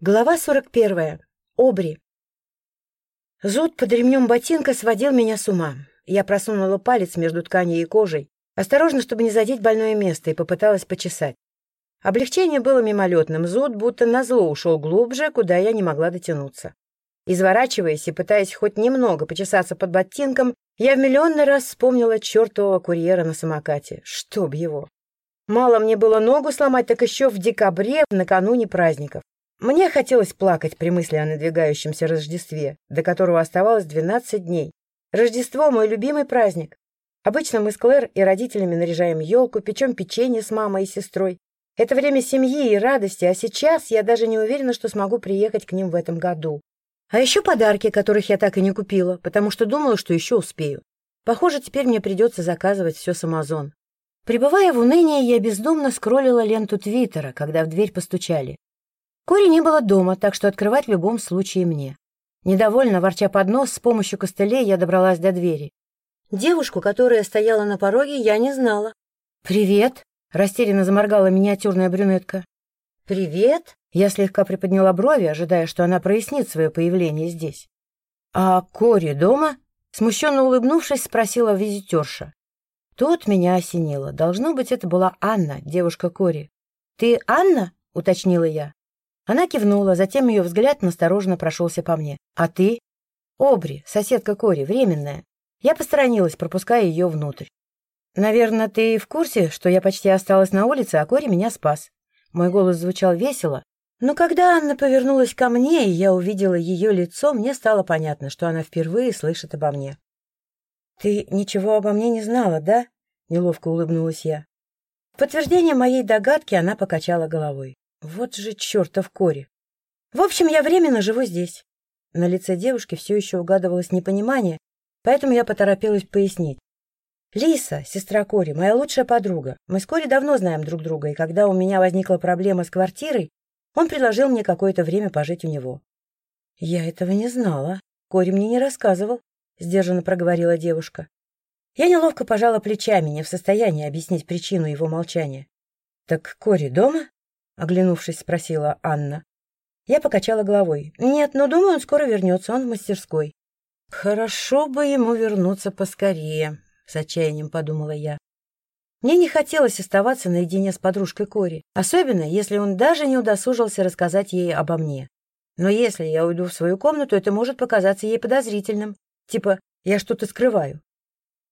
Глава 41. Обри. Зуд под ремнем ботинка сводил меня с ума. Я просунула палец между тканью и кожей, осторожно, чтобы не задеть больное место, и попыталась почесать. Облегчение было мимолетным. Зуд будто назло ушел глубже, куда я не могла дотянуться. Изворачиваясь и пытаясь хоть немного почесаться под ботинком, я в миллионный раз вспомнила чертового курьера на самокате. Чтоб его! Мало мне было ногу сломать, так еще в декабре, накануне праздников. Мне хотелось плакать при мысли о надвигающемся Рождестве, до которого оставалось 12 дней. Рождество — мой любимый праздник. Обычно мы с Клэр и родителями наряжаем елку, печем печенье с мамой и сестрой. Это время семьи и радости, а сейчас я даже не уверена, что смогу приехать к ним в этом году. А еще подарки, которых я так и не купила, потому что думала, что еще успею. Похоже, теперь мне придется заказывать все с Амазон. Прибывая в уныние, я бездумно скроллила ленту Твиттера, когда в дверь постучали. Кори не было дома, так что открывать в любом случае мне. Недовольно, ворча под нос, с помощью костылей я добралась до двери. Девушку, которая стояла на пороге, я не знала. «Привет!» — растерянно заморгала миниатюрная брюнетка. «Привет!» — я слегка приподняла брови, ожидая, что она прояснит свое появление здесь. «А Кори дома?» — смущенно улыбнувшись, спросила визитерша. Тут меня осенило. Должно быть, это была Анна, девушка Кори. «Ты Анна?» — уточнила я. Она кивнула, затем ее взгляд настороженно прошелся по мне. «А ты?» «Обри, соседка Кори, временная». Я посторонилась, пропуская ее внутрь. «Наверное, ты в курсе, что я почти осталась на улице, а Кори меня спас?» Мой голос звучал весело, но когда Анна повернулась ко мне, и я увидела ее лицо, мне стало понятно, что она впервые слышит обо мне. «Ты ничего обо мне не знала, да?» — неловко улыбнулась я. В подтверждение моей догадки она покачала головой. Вот же чертов Кори. В общем, я временно живу здесь. На лице девушки все еще угадывалось непонимание, поэтому я поторопилась пояснить. Лиса, сестра Кори, моя лучшая подруга. Мы с Кори давно знаем друг друга, и когда у меня возникла проблема с квартирой, он предложил мне какое-то время пожить у него. Я этого не знала. Кори мне не рассказывал, сдержанно проговорила девушка. Я неловко пожала плечами, не в состоянии объяснить причину его молчания. Так Кори дома? Оглянувшись, спросила Анна. Я покачала головой. Нет, но думаю, он скоро вернется, он в мастерской. Хорошо бы ему вернуться поскорее, с отчаянием подумала я. Мне не хотелось оставаться наедине с подружкой Кори, особенно если он даже не удосужился рассказать ей обо мне. Но если я уйду в свою комнату, это может показаться ей подозрительным. Типа, я что-то скрываю.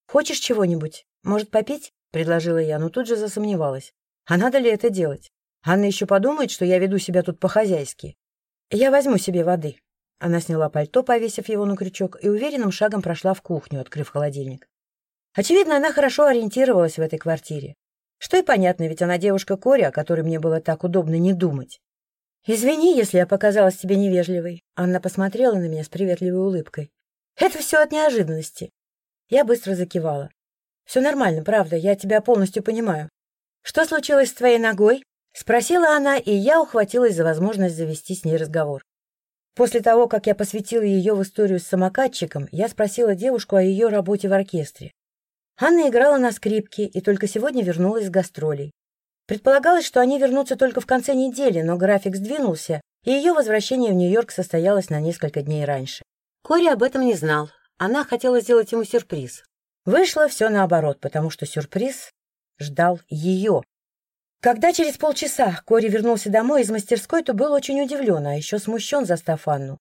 «Хочешь чего-нибудь? Может, попить?» — предложила я, но тут же засомневалась. А надо ли это делать? Анна еще подумает, что я веду себя тут по-хозяйски. Я возьму себе воды. Она сняла пальто, повесив его на крючок, и уверенным шагом прошла в кухню, открыв холодильник. Очевидно, она хорошо ориентировалась в этой квартире. Что и понятно, ведь она девушка Кори, о которой мне было так удобно не думать. «Извини, если я показалась тебе невежливой». Анна посмотрела на меня с приветливой улыбкой. «Это все от неожиданности». Я быстро закивала. «Все нормально, правда, я тебя полностью понимаю. Что случилось с твоей ногой?» Спросила она, и я ухватилась за возможность завести с ней разговор. После того, как я посвятила ее в историю с самокатчиком, я спросила девушку о ее работе в оркестре. Анна играла на скрипке и только сегодня вернулась с гастролей. Предполагалось, что они вернутся только в конце недели, но график сдвинулся, и ее возвращение в Нью-Йорк состоялось на несколько дней раньше. Кори об этом не знал. Она хотела сделать ему сюрприз. Вышло все наоборот, потому что сюрприз ждал ее. Когда через полчаса Кори вернулся домой из мастерской, то был очень удивлен, а еще смущен, застав Анну.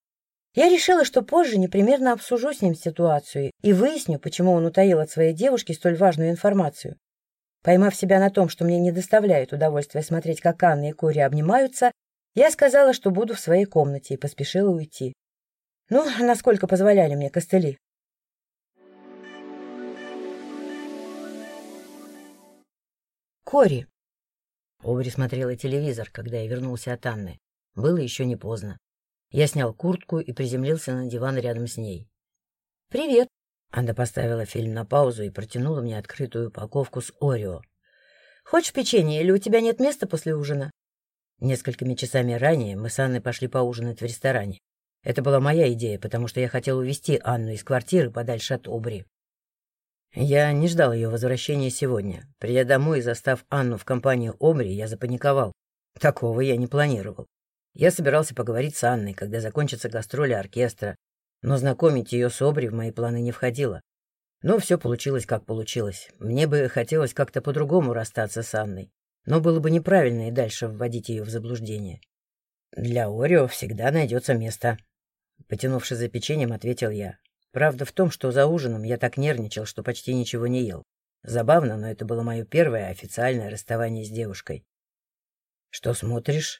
Я решила, что позже непременно обсужу с ним ситуацию и выясню, почему он утаил от своей девушки столь важную информацию. Поймав себя на том, что мне не доставляет удовольствия смотреть, как Анна и Кори обнимаются, я сказала, что буду в своей комнате и поспешила уйти. Ну, насколько позволяли мне костыли. Кори. Обри смотрела телевизор, когда я вернулся от Анны. Было еще не поздно. Я снял куртку и приземлился на диван рядом с ней. «Привет!» Анна поставила фильм на паузу и протянула мне открытую упаковку с Орео. «Хочешь печенье или у тебя нет места после ужина?» Несколькими часами ранее мы с Анной пошли поужинать в ресторане. Это была моя идея, потому что я хотел увезти Анну из квартиры подальше от Обри. Я не ждал ее возвращения сегодня. Придя домой и застав Анну в компании Омри, я запаниковал. Такого я не планировал. Я собирался поговорить с Анной, когда закончатся гастроли оркестра, но знакомить ее с Обри в мои планы не входило. Но все получилось, как получилось. Мне бы хотелось как-то по-другому расстаться с Анной, но было бы неправильно и дальше вводить ее в заблуждение. Для Орио всегда найдется место. Потянувшись за печеньем, ответил я. Правда в том, что за ужином я так нервничал, что почти ничего не ел. Забавно, но это было мое первое официальное расставание с девушкой. «Что смотришь?»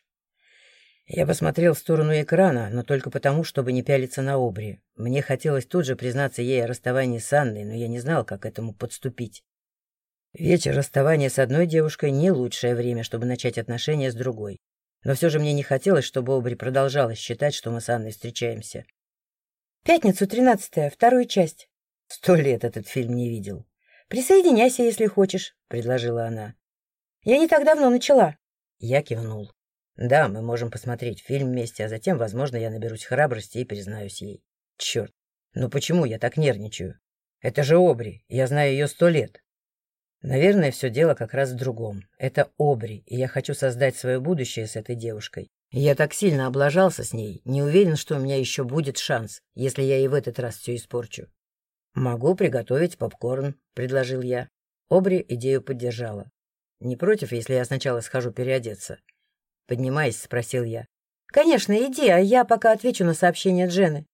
Я посмотрел в сторону экрана, но только потому, чтобы не пялиться на обри. Мне хотелось тут же признаться ей о расставании с Анной, но я не знал, как к этому подступить. Вечер расставания с одной девушкой — не лучшее время, чтобы начать отношения с другой. Но все же мне не хотелось, чтобы Обри продолжала считать, что мы с Анной встречаемся. «Пятницу, тринадцатая, вторую часть». Сто лет этот фильм не видел. «Присоединяйся, если хочешь», — предложила она. «Я не так давно начала». Я кивнул. Да, мы можем посмотреть фильм вместе, а затем, возможно, я наберусь храбрости и признаюсь ей. Черт, ну почему я так нервничаю? Это же Обри, я знаю ее сто лет. Наверное, все дело как раз в другом. Это Обри, и я хочу создать свое будущее с этой девушкой. Я так сильно облажался с ней, не уверен, что у меня еще будет шанс, если я и в этот раз все испорчу. «Могу приготовить попкорн», — предложил я. Обри идею поддержала. «Не против, если я сначала схожу переодеться?» Поднимаясь, спросил я. «Конечно, иди, а я пока отвечу на сообщение Джены».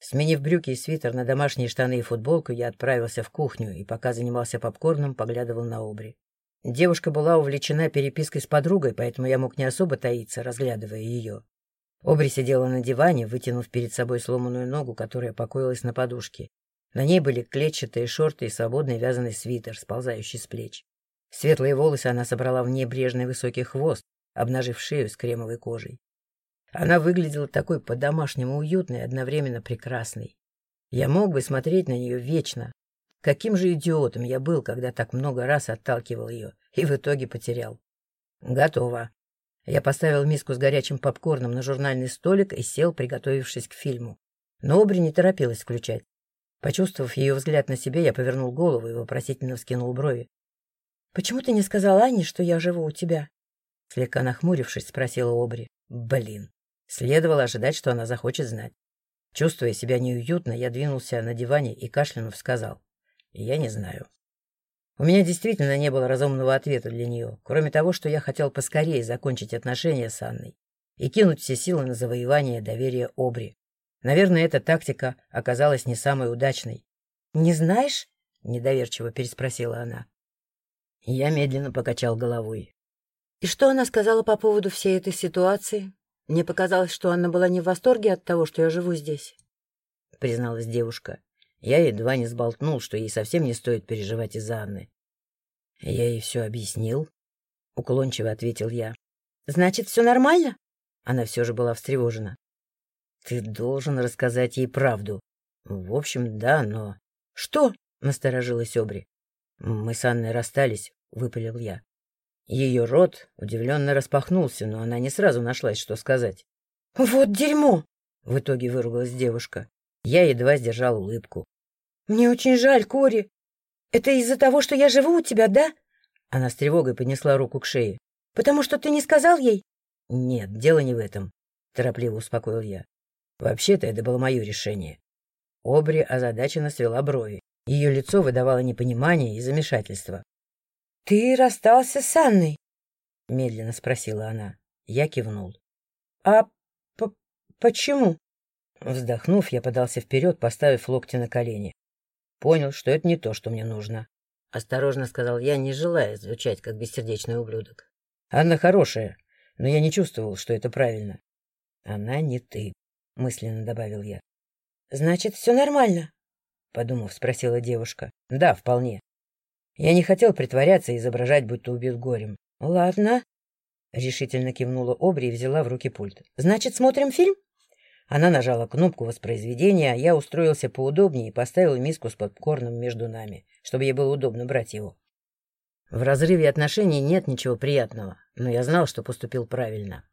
Сменив брюки и свитер на домашние штаны и футболку, я отправился в кухню и, пока занимался попкорном, поглядывал на Обри. Девушка была увлечена перепиской с подругой, поэтому я мог не особо таиться, разглядывая ее. Обри сидела на диване, вытянув перед собой сломанную ногу, которая покоилась на подушке. На ней были клетчатые шорты и свободный вязаный свитер, сползающий с плеч. Светлые волосы она собрала в небрежный высокий хвост, обнажив шею с кремовой кожей. Она выглядела такой по-домашнему уютной и одновременно прекрасной. Я мог бы смотреть на нее вечно. Каким же идиотом я был, когда так много раз отталкивал ее и в итоге потерял. Готово. Я поставил миску с горячим попкорном на журнальный столик и сел, приготовившись к фильму. Но Обри не торопилась включать. Почувствовав ее взгляд на себе, я повернул голову и вопросительно вскинул брови. — Почему ты не сказала Ане, что я живу у тебя? Слегка нахмурившись, спросила Обри. Блин. Следовало ожидать, что она захочет знать. Чувствуя себя неуютно, я двинулся на диване и кашлянув сказал. Я не знаю. У меня действительно не было разумного ответа для нее, кроме того, что я хотел поскорее закончить отношения с Анной и кинуть все силы на завоевание доверия Обри. Наверное, эта тактика оказалась не самой удачной. — Не знаешь? — недоверчиво переспросила она. Я медленно покачал головой. И что она сказала по поводу всей этой ситуации? Мне показалось, что она была не в восторге от того, что я живу здесь. Призналась девушка. Я едва не сболтнул, что ей совсем не стоит переживать из-за Анны. Я ей все объяснил. Уклончиво ответил я. Значит, все нормально? Она все же была встревожена. Ты должен рассказать ей правду. В общем, да, но... Что? Насторожилась Обри. Мы с Анной расстались, выпалил я. Ее рот удивленно распахнулся, но она не сразу нашлась, что сказать. — Вот дерьмо! — в итоге выругалась девушка. Я едва сдержал улыбку. — Мне очень жаль, Кори. Это из-за того, что я живу у тебя, да? Она с тревогой поднесла руку к шее. — Потому что ты не сказал ей? — Нет, дело не в этом, — торопливо успокоил я. Вообще-то это было мое решение. Обри озадаченно свела брови. Ее лицо выдавало непонимание и замешательство. «Ты расстался с Анной?» — медленно спросила она. Я кивнул. «А почему?» Вздохнув, я подался вперед, поставив локти на колени. Понял, что это не то, что мне нужно. Осторожно сказал я, не желая звучать, как бессердечный ублюдок. Анна хорошая, но я не чувствовал, что это правильно. Она не ты, мысленно добавил я. Значит, все нормально? Подумав, спросила девушка. Да, вполне. Я не хотел притворяться и изображать, будто убит горем. — Ладно. — решительно кивнула Обри и взяла в руки пульт. — Значит, смотрим фильм? Она нажала кнопку воспроизведения, я устроился поудобнее и поставил миску с попкорном между нами, чтобы ей было удобно брать его. В разрыве отношений нет ничего приятного, но я знал, что поступил правильно.